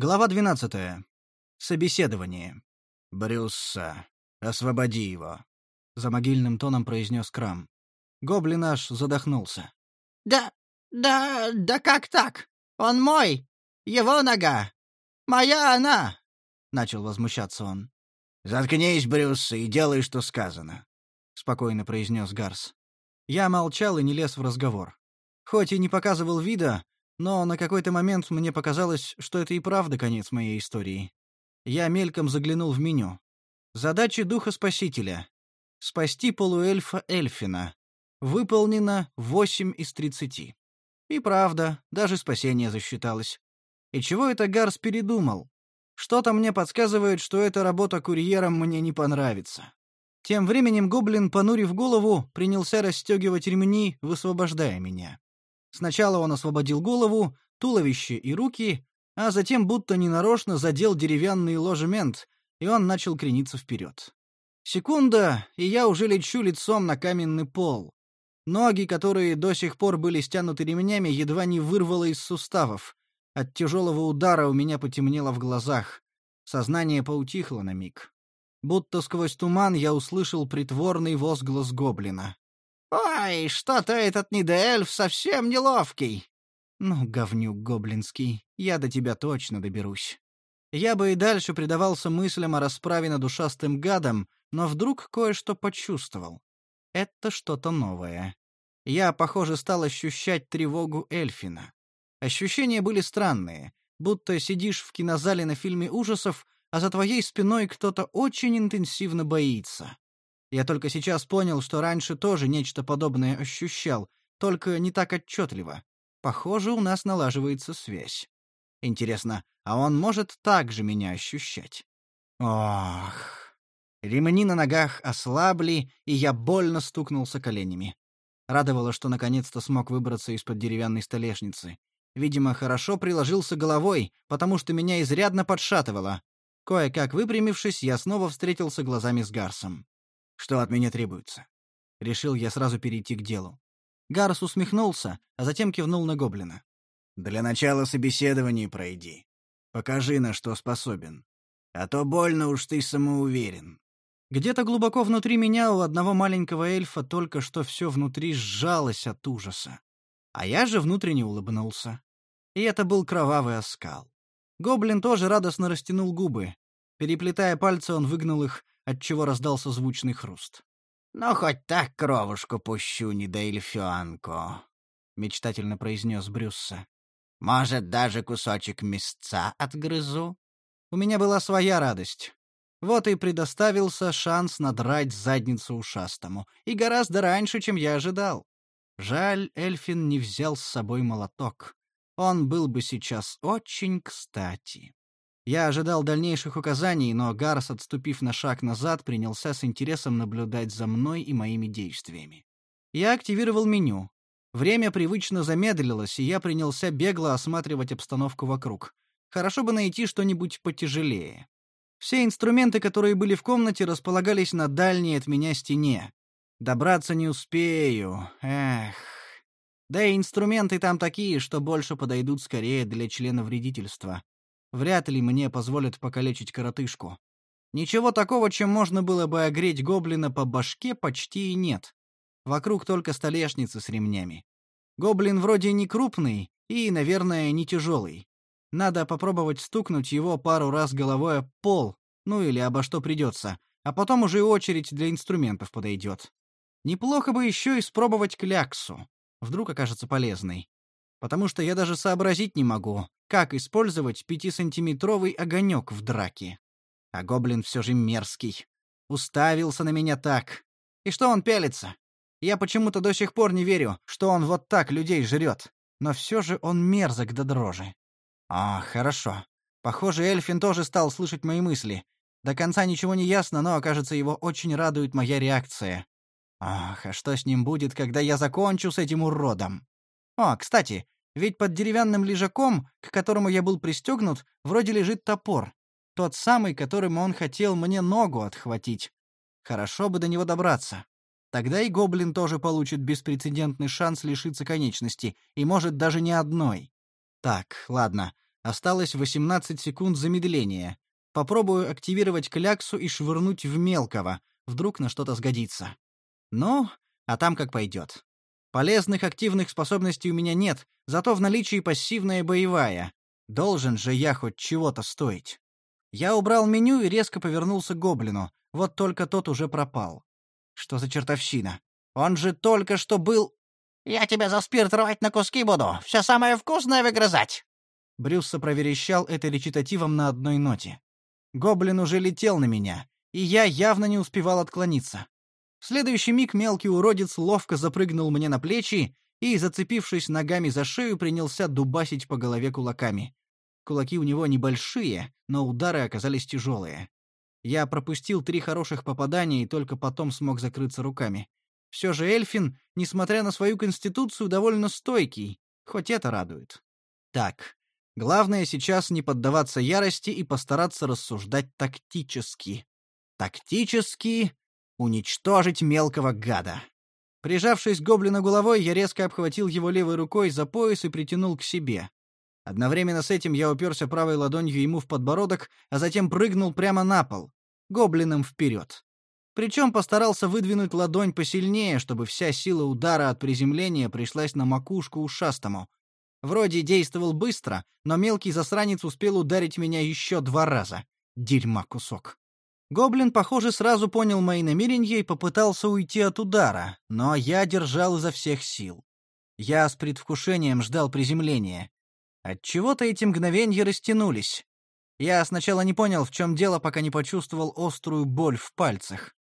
Глава 12. Собеседование. «Брюсса, освободи его», — за могильным тоном произнес Крам. Гоблин аж задохнулся. «Да, да, да как так? Он мой! Его нога! Моя она!» — начал возмущаться он. «Заткнись, Брюсса, и делай, что сказано», — спокойно произнес Гарс. Я молчал и не лез в разговор. Хоть и не показывал вида, но на какой-то момент мне показалось, что это и правда конец моей истории. Я мельком заглянул в меню. Задача Духа Спасителя. Спасти полуэльфа Эльфина. Выполнено 8 из 30. И правда, даже спасение засчиталось. И чего это Гарс передумал? Что-то мне подсказывает, что эта работа курьером мне не понравится. Тем временем гоблин, понурив голову, принялся расстегивать ремни, высвобождая меня. Сначала он освободил голову, туловище и руки, а затем будто ненарочно задел деревянный ложемент, и он начал крениться вперед. Секунда, и я уже лечу лицом на каменный пол. Ноги, которые до сих пор были стянуты ремнями, едва не вырвало из суставов. От тяжелого удара у меня потемнело в глазах. Сознание поутихло на миг. Будто сквозь туман я услышал притворный возглас гоблина. «Ой, что-то этот недоэльф совсем неловкий!» «Ну, говнюк гоблинский, я до тебя точно доберусь». Я бы и дальше предавался мыслям о расправе над ушастым гадом, но вдруг кое-что почувствовал. Это что-то новое. Я, похоже, стал ощущать тревогу Эльфина. Ощущения были странные, будто сидишь в кинозале на фильме ужасов, а за твоей спиной кто-то очень интенсивно боится. Я только сейчас понял, что раньше тоже нечто подобное ощущал, только не так отчетливо. Похоже, у нас налаживается связь. Интересно, а он может так же меня ощущать? Ох. Ремни на ногах ослабли, и я больно стукнулся коленями. Радовало, что наконец-то смог выбраться из-под деревянной столешницы. Видимо, хорошо приложился головой, потому что меня изрядно подшатывало. Кое-как выпрямившись, я снова встретился глазами с Гарсом. Что от меня требуется? Решил я сразу перейти к делу. Гарс усмехнулся, а затем кивнул на гоблина. Для начала собеседование пройди. Покажи, на что способен. А то больно уж ты самоуверен. Где-то глубоко внутри меня у одного маленького эльфа только что все внутри сжалось от ужаса. А я же внутренне улыбнулся. И это был кровавый оскал. Гоблин тоже радостно растянул губы. Переплетая пальцы, он выгнул их, отчего раздался звучный хруст. «Ну, хоть так кровушку пущу, не да эльфианку», — мечтательно произнес Брюсса. «Может, даже кусочек мясца отгрызу?» У меня была своя радость. Вот и предоставился шанс надрать задницу ушастому, и гораздо раньше, чем я ожидал. Жаль, Эльфин не взял с собой молоток. Он был бы сейчас очень кстати. Я ожидал дальнейших указаний, но Гарс, отступив на шаг назад, принялся с интересом наблюдать за мной и моими действиями. Я активировал меню. Время привычно замедлилось, и я принялся бегло осматривать обстановку вокруг. Хорошо бы найти что-нибудь потяжелее. Все инструменты, которые были в комнате, располагались на дальней от меня стене. Добраться не успею. Эх. Да и инструменты там такие, что больше подойдут скорее для члена вредительства. Вряд ли мне позволят покалечить коротышку. Ничего такого, чем можно было бы огреть гоблина по башке, почти и нет. Вокруг только столешницы с ремнями. Гоблин вроде не крупный и, наверное, не тяжелый. Надо попробовать стукнуть его пару раз головой об пол, ну или обо что придется, а потом уже очередь для инструментов подойдет. Неплохо бы еще испробовать кляксу. Вдруг окажется полезной потому что я даже сообразить не могу, как использовать пятисантиметровый огонек в драке. А гоблин все же мерзкий. Уставился на меня так. И что он пялится? Я почему-то до сих пор не верю, что он вот так людей жрет. Но все же он мерзок до дрожи. А, хорошо. Похоже, Эльфин тоже стал слышать мои мысли. До конца ничего не ясно, но, кажется, его очень радует моя реакция. Ах, а что с ним будет, когда я закончу с этим уродом? О, кстати, ведь под деревянным лежаком, к которому я был пристегнут, вроде лежит топор. Тот самый, которым он хотел мне ногу отхватить. Хорошо бы до него добраться. Тогда и гоблин тоже получит беспрецедентный шанс лишиться конечности, и может даже не одной. Так, ладно. Осталось 18 секунд замедления. Попробую активировать кляксу и швырнуть в мелкого. Вдруг на что-то сгодится. Ну, а там как пойдет. Полезных активных способностей у меня нет, зато в наличии пассивная боевая. Должен же я хоть чего-то стоить. Я убрал меню и резко повернулся к гоблину. Вот только тот уже пропал. Что за чертовщина? Он же только что был... «Я тебя за спирт рвать на куски буду, все самое вкусное выгрызать!» Брюсса проверещал это речитативом на одной ноте. Гоблин уже летел на меня, и я явно не успевал отклониться. В следующий миг мелкий уродец ловко запрыгнул мне на плечи и, зацепившись ногами за шею, принялся дубасить по голове кулаками. Кулаки у него небольшие, но удары оказались тяжелые. Я пропустил три хороших попадания и только потом смог закрыться руками. Все же Эльфин, несмотря на свою конституцию, довольно стойкий, хоть это радует. Так, главное сейчас не поддаваться ярости и постараться рассуждать тактически. Тактически уничтожить мелкого гада. Прижавшись к гоблину головой, я резко обхватил его левой рукой за пояс и притянул к себе. Одновременно с этим я уперся правой ладонью ему в подбородок, а затем прыгнул прямо на пол, гоблином вперед. Причем постарался выдвинуть ладонь посильнее, чтобы вся сила удара от приземления пришлась на макушку ушастому. Вроде действовал быстро, но мелкий засранец успел ударить меня еще два раза. Дерьма кусок. Гоблин, похоже, сразу понял мои намерения и попытался уйти от удара, но я держал изо всех сил. Я с предвкушением ждал приземления. Отчего-то эти мгновенья растянулись. Я сначала не понял, в чем дело, пока не почувствовал острую боль в пальцах.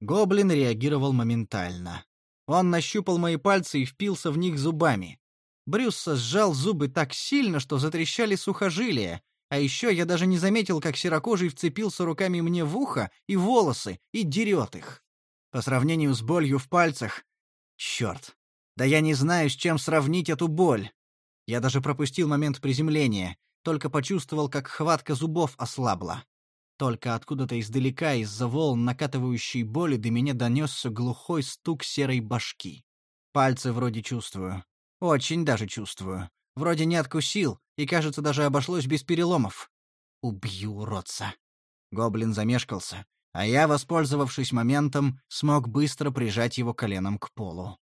Гоблин реагировал моментально. Он нащупал мои пальцы и впился в них зубами. Брюсса сжал зубы так сильно, что затрещали сухожилия, а еще я даже не заметил, как серокожий вцепился руками мне в ухо и волосы и дерет их. По сравнению с болью в пальцах... Черт! Да я не знаю, с чем сравнить эту боль. Я даже пропустил момент приземления, только почувствовал, как хватка зубов ослабла. Только откуда-то издалека, из-за волн накатывающей боли, до меня донесся глухой стук серой башки. Пальцы вроде чувствую. Очень даже чувствую. Вроде не откусил, и, кажется, даже обошлось без переломов. Убью уродца. Гоблин замешкался, а я, воспользовавшись моментом, смог быстро прижать его коленом к полу.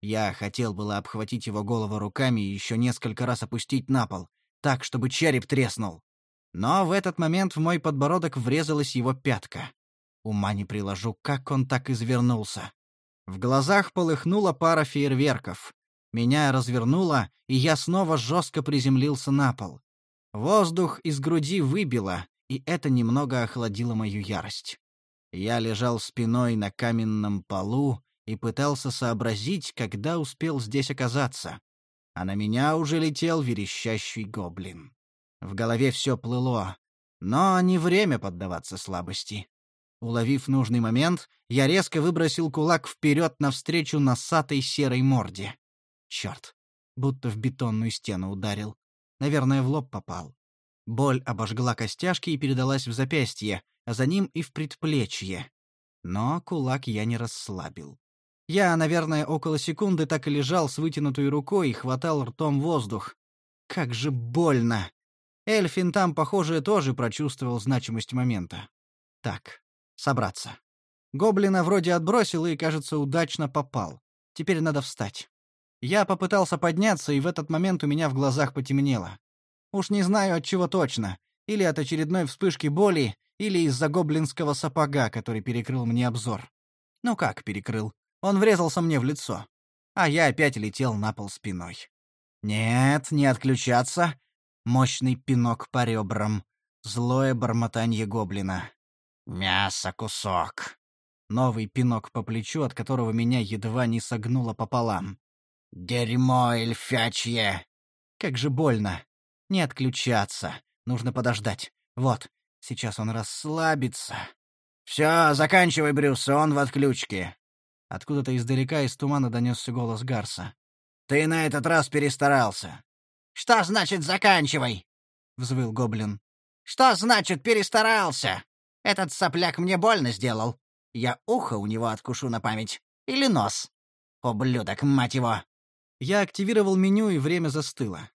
Я хотел было обхватить его голову руками и еще несколько раз опустить на пол, так, чтобы череп треснул. Но в этот момент в мой подбородок врезалась его пятка. Ума не приложу, как он так извернулся. В глазах полыхнула пара фейерверков. Меня развернуло, и я снова жестко приземлился на пол. Воздух из груди выбило, и это немного охладило мою ярость. Я лежал спиной на каменном полу, и пытался сообразить, когда успел здесь оказаться. А на меня уже летел верещащий гоблин. В голове все плыло, но не время поддаваться слабости. Уловив нужный момент, я резко выбросил кулак вперед навстречу носатой серой морде. Черт, будто в бетонную стену ударил. Наверное, в лоб попал. Боль обожгла костяшки и передалась в запястье, а за ним и в предплечье. Но кулак я не расслабил. Я, наверное, около секунды так и лежал с вытянутой рукой и хватал ртом воздух. Как же больно! Эльфин там, похоже, тоже прочувствовал значимость момента. Так, собраться. Гоблина вроде отбросил и, кажется, удачно попал. Теперь надо встать. Я попытался подняться, и в этот момент у меня в глазах потемнело. Уж не знаю от чего точно. Или от очередной вспышки боли, или из-за гоблинского сапога, который перекрыл мне обзор. Ну как перекрыл? Он врезался мне в лицо, а я опять летел на пол спиной. Нет, не отключаться. Мощный пинок по ребрам. Злое бормотанье гоблина. Мясо кусок. Новый пинок по плечу, от которого меня едва не согнуло пополам. Дерьмо эльфячье. Как же больно. Не отключаться. Нужно подождать. Вот, сейчас он расслабится. Все, заканчивай, Брюс, он в отключке. Откуда-то издалека из тумана донесся голос Гарса. «Ты на этот раз перестарался». «Что значит «заканчивай»?» — взвыл гоблин. «Что значит «перестарался»? Этот сопляк мне больно сделал. Я ухо у него откушу на память. Или нос. Ублюдок, мать его!» Я активировал меню, и время застыло.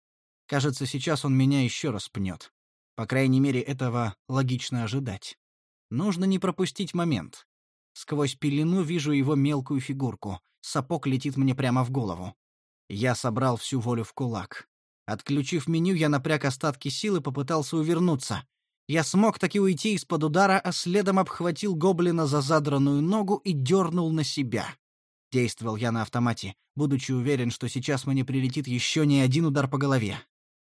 Кажется, сейчас он меня еще раз пнет. По крайней мере, этого логично ожидать. Нужно не пропустить момент. Сквозь пелену вижу его мелкую фигурку. Сапог летит мне прямо в голову. Я собрал всю волю в кулак. Отключив меню, я напряг остатки сил и попытался увернуться. Я смог таки уйти из-под удара, а следом обхватил гоблина за задранную ногу и дернул на себя. Действовал я на автомате, будучи уверен, что сейчас мне прилетит еще не один удар по голове.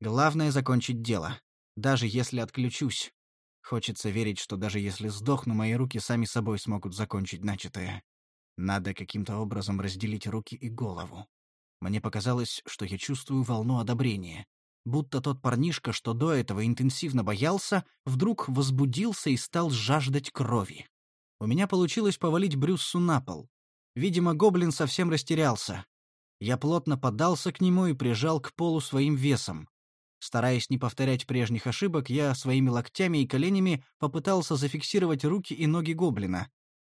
Главное — закончить дело. Даже если отключусь. Хочется верить, что даже если сдохну, мои руки сами собой смогут закончить начатое. Надо каким-то образом разделить руки и голову. Мне показалось, что я чувствую волну одобрения. Будто тот парнишка, что до этого интенсивно боялся, вдруг возбудился и стал жаждать крови. У меня получилось повалить Брюссу на пол. Видимо, гоблин совсем растерялся. Я плотно поддался к нему и прижал к полу своим весом. Стараясь не повторять прежних ошибок, я своими локтями и коленями попытался зафиксировать руки и ноги гоблина.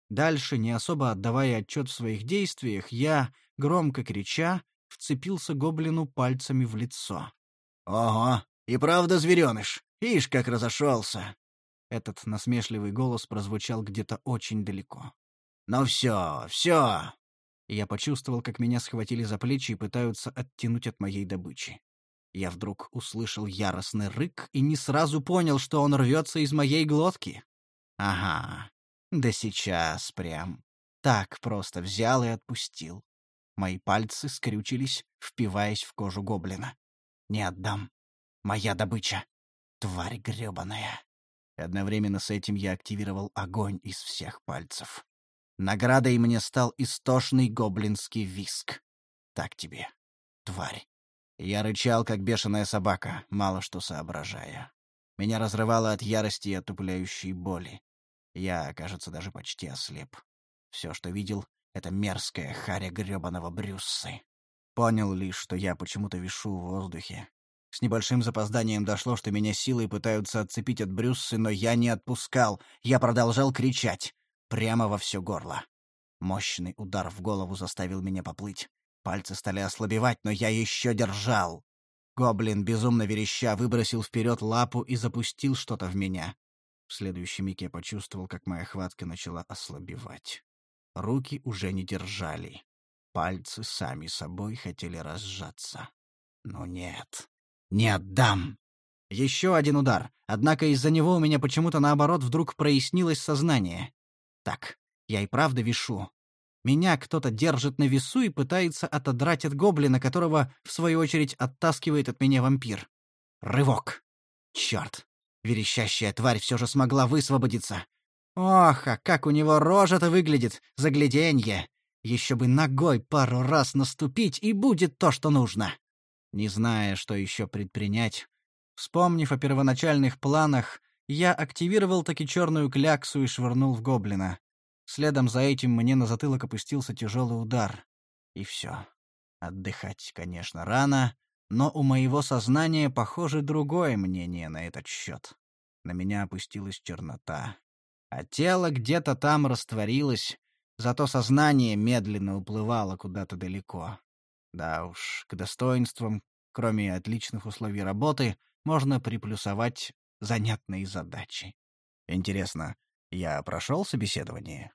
Дальше, не особо отдавая отчет в своих действиях, я, громко крича, вцепился гоблину пальцами в лицо. «Ого, и правда звереныш! Ишь, как разошелся!» Этот насмешливый голос прозвучал где-то очень далеко. «Ну все, все!» Я почувствовал, как меня схватили за плечи и пытаются оттянуть от моей добычи. Я вдруг услышал яростный рык и не сразу понял, что он рвется из моей глотки. Ага, да сейчас прям. Так просто взял и отпустил. Мои пальцы скрючились, впиваясь в кожу гоблина. Не отдам. Моя добыча. Тварь грёбаная. Одновременно с этим я активировал огонь из всех пальцев. Наградой мне стал истошный гоблинский виск. Так тебе, тварь. Я рычал, как бешеная собака, мало что соображая. Меня разрывало от ярости и отупляющей боли. Я, кажется, даже почти ослеп. Все, что видел, — это мерзкая харя грёбаного Брюссы. Понял лишь, что я почему-то вишу в воздухе. С небольшим запозданием дошло, что меня силой пытаются отцепить от Брюссы, но я не отпускал. Я продолжал кричать. Прямо во все горло. Мощный удар в голову заставил меня поплыть. Пальцы стали ослабевать, но я еще держал. Гоблин, безумно вереща, выбросил вперед лапу и запустил что-то в меня. В следующий миг я почувствовал, как моя хватка начала ослабевать. Руки уже не держали. Пальцы сами собой хотели разжаться. Но нет, не отдам. Еще один удар, однако из-за него у меня почему-то наоборот вдруг прояснилось сознание. Так, я и правда вешу. Меня кто-то держит на весу и пытается отодрать от гоблина, которого, в свою очередь, оттаскивает от меня вампир. Рывок. Черт. Верещащая тварь все же смогла высвободиться. Ох, а как у него рожа-то выглядит, загляденье. Еще бы ногой пару раз наступить, и будет то, что нужно. Не зная, что еще предпринять, вспомнив о первоначальных планах, я активировал таки черную кляксу и швырнул в гоблина. Следом за этим мне на затылок опустился тяжелый удар. И все. Отдыхать, конечно, рано, но у моего сознания, похоже, другое мнение на этот счет. На меня опустилась чернота. А тело где-то там растворилось, зато сознание медленно уплывало куда-то далеко. Да уж, к достоинствам, кроме отличных условий работы, можно приплюсовать занятные задачи. Интересно, я прошел собеседование?